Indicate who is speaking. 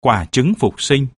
Speaker 1: quả trứng phục sinh.